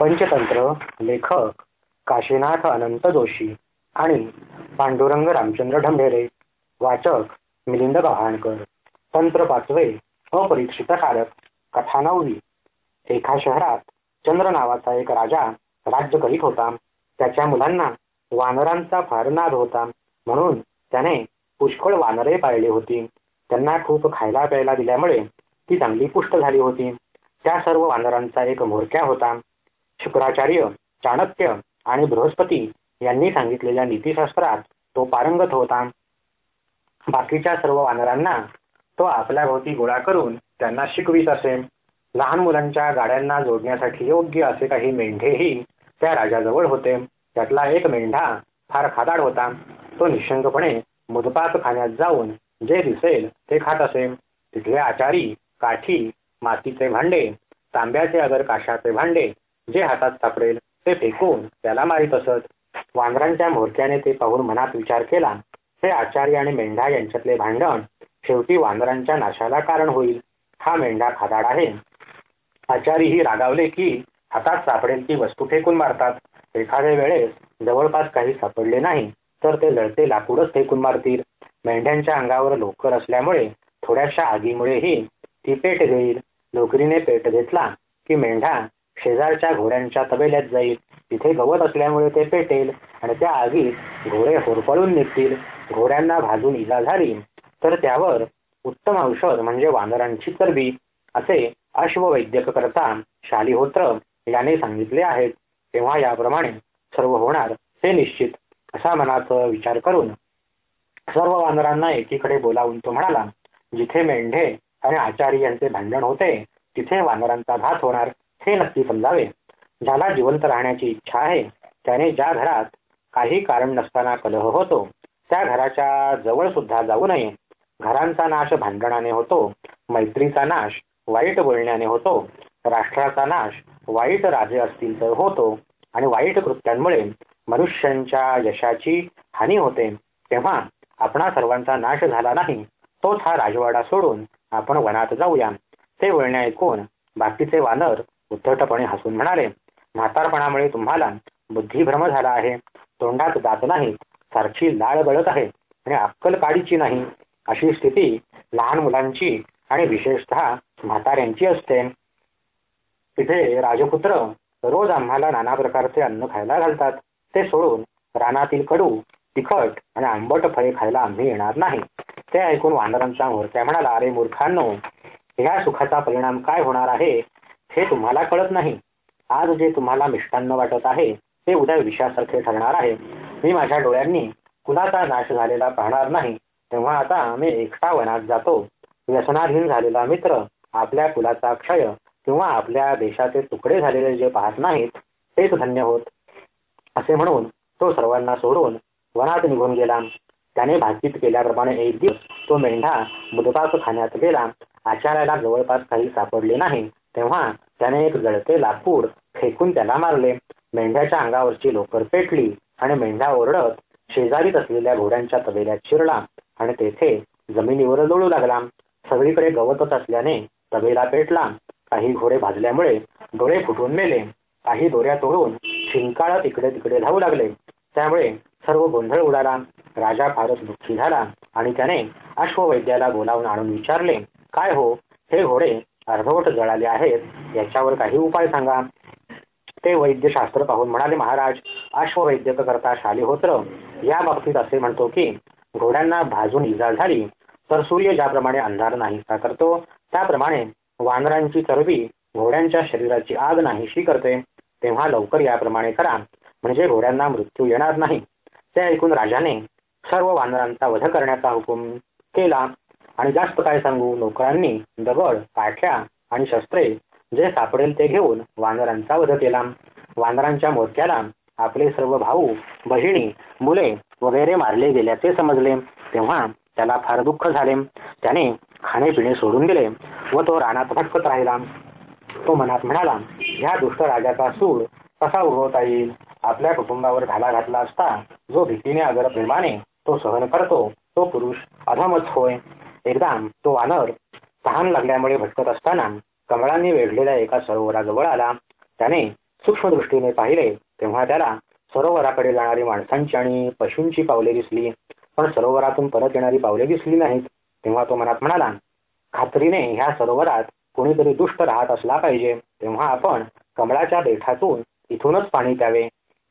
पंचतंत्र लेखक काशीनाथ अनंत जोशी आणि पांडुरंग रामचंद्र ढंभेरे वाचक मिलिंद गव्हाणकर. तंत्र पाचवे अपरीक्षित कारक कथा नववी एका शहरात चंद्र नावाचा एक राजा राज्य करीत होता. त्याच्या मुलांना वानरांचा फार नाद होता. म्हणून त्याने पुष्कळ वानरे पाळली होती. त्यांना खूप खायला प्यायला दिल्यामुळे ती चांगली पुष्ट झाली होती. त्या सर्व वानरांचा एक म्होरक्या होता. शुक्राचार्य चाणक्य आणि बृहस्पती यांनी सांगितलेल्या नीतीशास्त्रात तो पारंगत होता. बाकीच्या सर्व वानरांना तो आपल्या भोवती गोळा करून त्यांना शिकवीत असे लहान मुलांच्या गाड्यांना जोडण्यासाठी योग्य असे काही मेंढेही त्या राजाजवळ होते. त्यातला एक मेंढा फार खादाड होता. तो निशंकपणे मुदपात खाण्यात जाऊन जे दिसेल ते खात असे. तिथले आचारी काठी मातीचे भांडे तांब्याचे अगर काशाचे भांडे जे हातात सापडेल ते फेकून त्याला मारित असत. वांगरांच्या म्होरक्याने ते पाहून मनात विचार केला हे आचार्य आणि मेंढा यांच्यातले भांडण शेवटी वांगरांच्या नाशाला कारण होईल. हा मेंढा खादाड आहे. आचारीही रागावले की हातात सापडेल ती वस्तू फेकून मारतात. एखाद्या वेळेस जवळपास काही सापडले नाही तर ते लढते लाकूडच फेकून मारतील. मेंढ्यांच्या अंगावर लोकर असल्यामुळे थोड्याशा आगीमुळेही ती पेट घेईल. लोकरीने पेट घेतला की मेंढा शेजारच्या घोड्यांच्या तबेल्यात जाईल. तिथे गवत असल्यामुळे ते पेटेल आणि त्या आगीत घोडे होरपळून निघतील. घोड्यांना भाजून इजा झाली तर त्यावर उत्तम औषध म्हणजे वानरांची चरबी असे अश्ववैद्यक करता शालिहोत्र याने सांगितले आहेत. तेव्हा याप्रमाणे सर्व होणार हे निश्चित असा मनात विचार करून सर्व वानरांना एकीकडे बोलावून तो म्हणाला जिथे मेंढे आणि आचारी यांचे भांडण होते तिथे वानरांचा घात होणार. हे नक्की समजावे. ज्याला जिवंत राहण्याची इच्छा आहे त्याने ज्या घरात काही कारण नसताना कलह होतो त्या घराच्या जवळ सुद्धा जाऊ नये. घरांचा नाश भांडणाने होतो मैत्रीचा नाश वाईट बोलण्याने होतो राष्ट्राचा नाश वाईट राजे असतील तर होतो आणि वाईट कृत्यांमुळे मनुष्यांच्या यशाची हानी होते. तेव्हा आपणा सर्वांचा नाश झाला नाही तोच हा राजवाडा सोडून आपण वनात जाऊया. ते बोलणे ऐकून बाकीचे वानर उद्धटपणे हसून म्हणाले म्हातारपणामुळे तुम्हाला बुद्धिभ्रम झाला आहे. तोंडात दात नाही सारखी लाळ गळत आहे आणि अक्कल काडीची नाही. अशी स्थिती लहान मुलांची आणि विशेषतः म्हाताऱ्यांची असते. तिथे राजपुत्र रोज आम्हाला नाना प्रकारचे अन्न खायला घालतात. ते सोडून रानातील कडू तिखट आणि आंबट फळे खायला आम्ही येणार नाही. ते ऐकून वानरांचा मूर्त्या म्हणाला अरे मूर्खांनो ह्या सुखाचा परिणाम काय होणार आहे? हे तुम्हाला कळत नाही. आज जे तुम्हाला मिष्टान्न वाटत आहे ते उद्या विषासारखे ठरणार आहे. मी माझ्या डोळ्यांनी कुणाचा नाश झालेला पाहणार नाही. तेव्हा आता मी एकटा वनात जातो. व्यसनाधीन झालेला मित्र आपल्या कुलाचा क्षय किंवा आपल्या देशाचे तुकडे झालेले जे पाहत नाहीत तेच धन्य होत. असे म्हणून तो सर्वांना सोडून वनात निघून गेला. त्याने भाकीत केल्याप्रमाणे एक दिवस तो मेंढा मुदकाच खाण्यात गेला. आचार्याला जवळपास काही सापडले नाही. तेव्हा त्याने एक जळते लाकूड फेकून त्याला मारले. मेंढ्याच्या अंगावरची लोकर पेटली आणि मेंढ्या ओरडत शेजारीत असलेल्या घोड्यांच्या तबेल्यात शिरला आणि तेथे जमिनीवर लोळू लागला. सगळीकडे गवतच असल्याने तबेला पेटला. काही घोडे भाजल्यामुळे डोळे फुटून मेले. काही दोऱ्या तोडून शिंकाळत इकडे तिकडे धावू लागले. त्यामुळे सर्व गोंधळ उडाला. राजा फारच दुःखी झाला आणि त्याने अश्ववैद्याला बोलावून आणून विचारले काय हो? हे घोडे अर्धवट जळाले आहेत याच्यावर काही उपाय सांगा. ते वैद्यशास्त्र पाहून म्हणाले महाराज अश्ववैद्यक करता शालिहोत्र. या बाबतीत असे म्हणतो की घोड्यांना भाजून इजा झाली तर सूर्य ज्याप्रमाणे अंधार नाहीसा करतो त्याप्रमाणे वानरांची चरबी घोड्यांच्या शरीराची आग नाहीशी करते. तेव्हा लवकर याप्रमाणे करा म्हणजे घोड्यांना मृत्यू येणार नाही. ते ऐकून राजाने सर्व वानरांचा वध करण्याचा हुकूम केला. आणि जास्त काय सांगू नोकरांनी? दगड काठ्या आणि शस्त्रे जे सापडेल ते घेऊन वानरांचा वध केला. वानरांच्या मोर्चाला आपले सर्व भाऊ बहिणी मुले वगैरे मारले गेल्याचे समजले. तेव्हा त्याला फार दुःख झाले. त्याने खाणे पिणे सोडून दिले व तो रानात भटकत राहिला. तो मनात म्हणाला ह्या दुष्ट राजाचा सूड कसा उगवता येईल? आपल्या कुटुंबावर घाला घातला असता जो भीतीने अगर प्रेमाने तो सहन करतो तो पुरुष अधमच होय. एकदा तो वानर तहान लागल्यामुळे भटकत असताना कमळांनी वेढलेल्या एका सरोवराजवळ आला. त्याने सूक्ष्म दृष्टीने पाहिले तेव्हा त्याला सरोवराकडे जाणारी माणसांची आणि पशूंची पावले दिसली. पण सरोवरातून परत येणारी पावले दिसली नाहीत. तेव्हा तो मनात म्हणाला खात्रीने ह्या सरोवरात कोणीतरी दुष्ट राहत असला पाहिजे. तेव्हा आपण कमळाच्या देठातून इथूनच पाणी प्यावे.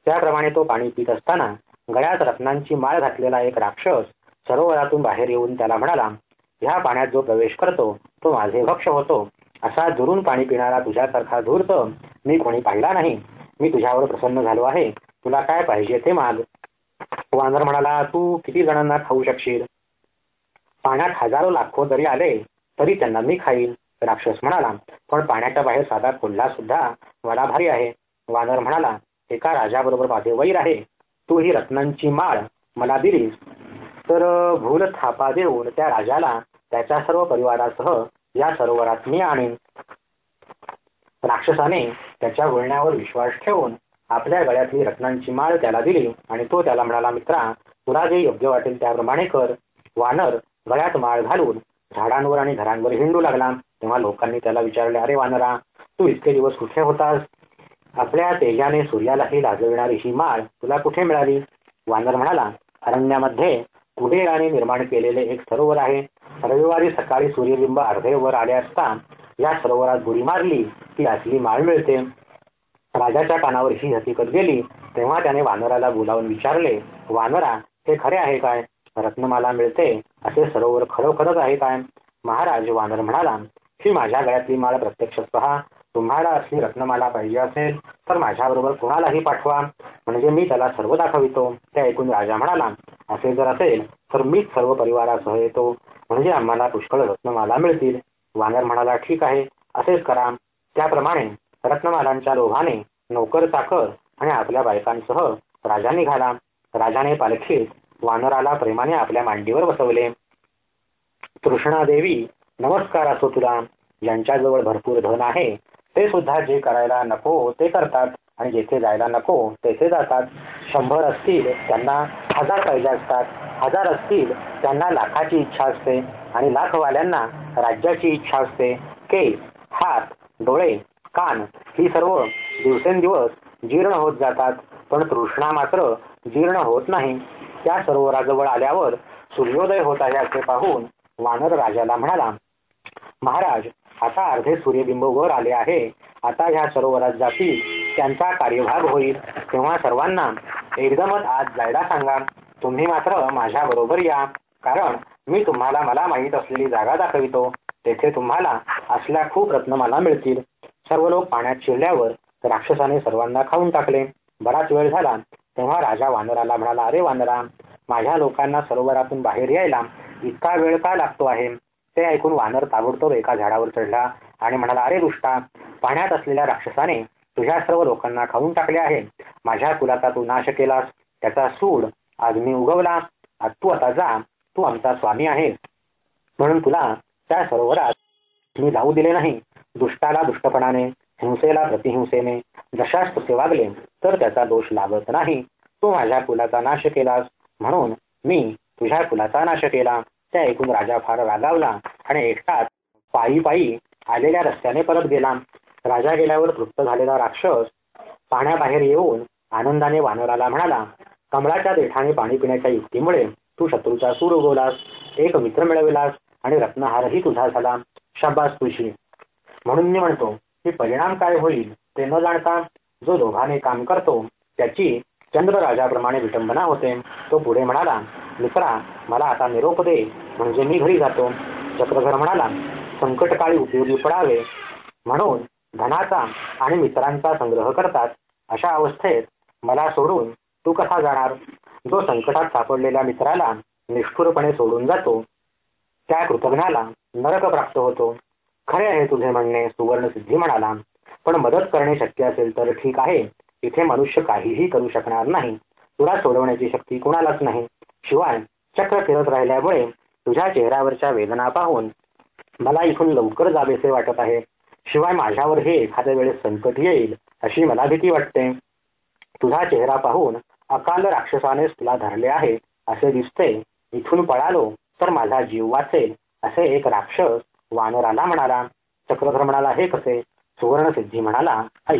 त्याप्रमाणे तो पाणी पित असताना गळ्यात रत्नांची माळ घातलेला एक राक्षस सरोवरातून बाहेर येऊन त्याला म्हणाला ह्या पाण्यात जो प्रवेश करतो तो माझे भक्ष होतो. असा दुरून पाणी पिणारा तुझ्यासारखा धूर्त मी कोणी पाहिला नाही. मी तुझ्यावर प्रसन्न झालो आहे. तुला काय पाहिजे ते माग. वानर म्हणाला तू किती जणांना खाऊ शकशील? पाण्यात हजारो लाखो जरी आले तरी त्यांना मी खाईल. राक्षस म्हणाला पण पाण्याच्या बाहेर साधा कोल्हा सुद्धा मला भारी आहे. वानर म्हणाला एका राजाबरोबर माझे वैर आहे. तू ही रत्नांची माळ मला दिलीस. तर भूल थापा देऊन त्या राजाला त्याच्या सर्व परिवारासह या सरोवरात मी आणीन राक्षसाने त्याच्या बोलण्यावर विश्वास ठेवून आपल्या गळ्यातली रत्नांची माळ त्याला दिली आणि तो त्याला म्हणाला मित्रा तुला जे योग्य वाटेल त्याप्रमाणे कर. वानर गळ्यात माळ घालून झाडांवर आणि घरांवर हिंडू लागला. तेव्हा लोकांनी त्याला विचारले अरे वानरा तू इतके दिवस कुठे होतास? आपल्या तेजाने सूर्यालाही लाजविणारी ही माळ तुला कुठे मिळाली? वानर म्हणाला अरण्यामध्ये कुबेराने निर्माण केलेले एक सरोवर आहे. रविवारी सकाळी सूर्यबिंब अर्धे वर आले असता या सरोवरात बुडी मारली की असली माळ मिळते. राजाच्या कानावर ही हकीकत गेली. तेव्हा त्याने वानराला बोलावून विचारले वानरा हे खरे आहे काय? रत्नमाला मिळते? असे सरोवर खरोखरच आहे काय? महाराज वानर म्हणाला ही माझ्या गळ्यातली माळ प्रत्यक्ष पहा. तुम्हाला असली रत्नमाला पाहिजे असेल तर माझ्याबरोबर कुणालाही पाठवा. म्हणजे मी त्याला सर्व दाखवितो. ते ऐकून राजा म्हणाला असे जर असेल तर मीच सर्व परिवारासह येतो. म्हणजे आम्हाला पुष्कळ रत्नमाला मिळतील. वानर म्हणाला ठीक आहे असेच करा. त्याप्रमाणे रत्नमालांच्या लोभाने नोकर चाकर आणि आपल्या बायकांसह राजा निघाला. राजाने पालखीत वानराला प्रेमाने आपल्या मांडीवर बसवले. तृष्णादेवी नमस्कार असो तुला. यांच्याजवळ भरपूर धन आहे. ते सुद्धा जे करायला नको ते करतात. आणि जेथे जायला नको तेथे जातात. शंभर असतील त्यांना हजार पाहिजे असतात. हजार असतील त्यांना लाखाची इच्छा असते. आणि लाखवाल्यांना राज्याची इच्छा असते. केस हात डोळे कान ही सर्व दिवसेंदिवस जीर्ण होत जातात. पण तृष्णा मात्र जीर्ण होत नाही. त्या सरोवराजवळ आल्यावर सूर्योदय होत आहे असे पाहून वानर राजाला म्हणाला महाराज आता अर्धे सूर्यबिंब वर आले आहे. आता ह्या सरोवरात जातील त्यांचा कार्यभाग होईल. तेव्हा सर्वांना एकदमच आज जायला सांगा. तुम्ही मात्र माझ्या बरोबर या. कारण मी तुम्हाला मला माहीत असलेली जागा दाखवितो. तेथे तुम्हाला असल्या खूप रत्न मला मिळतील. सर्व लोक पाण्यात शिरल्यावर राक्षसाने सर्वांना खाऊन टाकले. बराच वेळ झाला तेव्हा राजा वानराला म्हणाला अरे वानरा माझ्या लोकांना सरोवरातून बाहेर यायला इतका वेळ का लागतो आहे? ते ऐकून वानर ताबडतोब एका झाडावर चढला आणि म्हणाला अरे दुष्टा पाण्यात असलेल्या राक्षसाने तुझ्या सर्व लोकांना खाऊन टाकले आहे. माझ्या कुलाचा तू नाश केलास. त्याचा सूड आज मी उगवला. आज तू आता जा. तू आमचा स्वामी आहे. म्हणून तुला त्या सरोवरात मी जाऊ दिले नाही. दुष्टाला दुष्टपणाने हिंसेला प्रतिहिंसेने जशास तसे वागले तर त्याचा दोष लागत नाही. तू माझ्या कुलाचा नाश केलास. म्हणून मी तुझ्या कुलाचा नाश केला. त्या ऐकून राजा फार रागावला आणि एकटाच पायी पायी आलेल्या रस्त्याने परत गेला. राजा गेल्यावर तृप्त झालेला राक्षस पाण्याबाहेर येऊन आनंदाने वानराला म्हणाला कमळाच्या देठाने पाणी पिण्याच्या युक्तीमुळे तू शत्रूचा सूर उगवलास एक मित्र मिळविलास आणि रत्नहारही तुझा झाला. शाबास तुझी. म्हणून मी म्हणतो की परिणाम काय होईल ते न जाणता जो दोघाने काम करतो त्याची चंद्र राजाप्रमाणे विटंबना होते. तो पुढे म्हणाला मित्रा मला आता निरोप दे. म्हणजे मी घरी जातो. चक्रधर म्हणाला संकटकाळी उपयोगी पडावे म्हणून धनाचा आणि मित्रांचा संग्रह करतात. अशा अवस्थेत मला सोडून तू कसा जाणार? जो संकटात सापडलेल्या मित्राला निष्ठुरपणे सोडून जातो त्या कृतज्ञाला नरक प्राप्त होतो. खरे आहे तुझे म्हणणे सुवर्ण सिद्धी म्हणाला. पण मदत करणे शक्य असेल तर ठीक आहे. इथे मनुष्य काहीही करू शकणार नाही. तुला सोडवण्याची शक्ती कुणालाच नाही. शिवाय चक्र फिरत राहिल्यामुळे तुझ्या चेहऱ्यावरच्या वेदना पाहून मला इथून लवकर जावेसे वाटत आहे. शिवाय माझ्यावर हे एखाद्या वेळेस संकट येईल अशी मला भीती वाटते. तुझा चेहरा पाहून अकाल राक्षसानेच तुला धरले आहे असे दिसते. इथून पळालो तर माझा जीव वाचेल असे एक राक्षस वानराला म्हणाला. चक्रधर म्हणाला हे कसे? सुवर्ण सिद्धी म्हणाला आई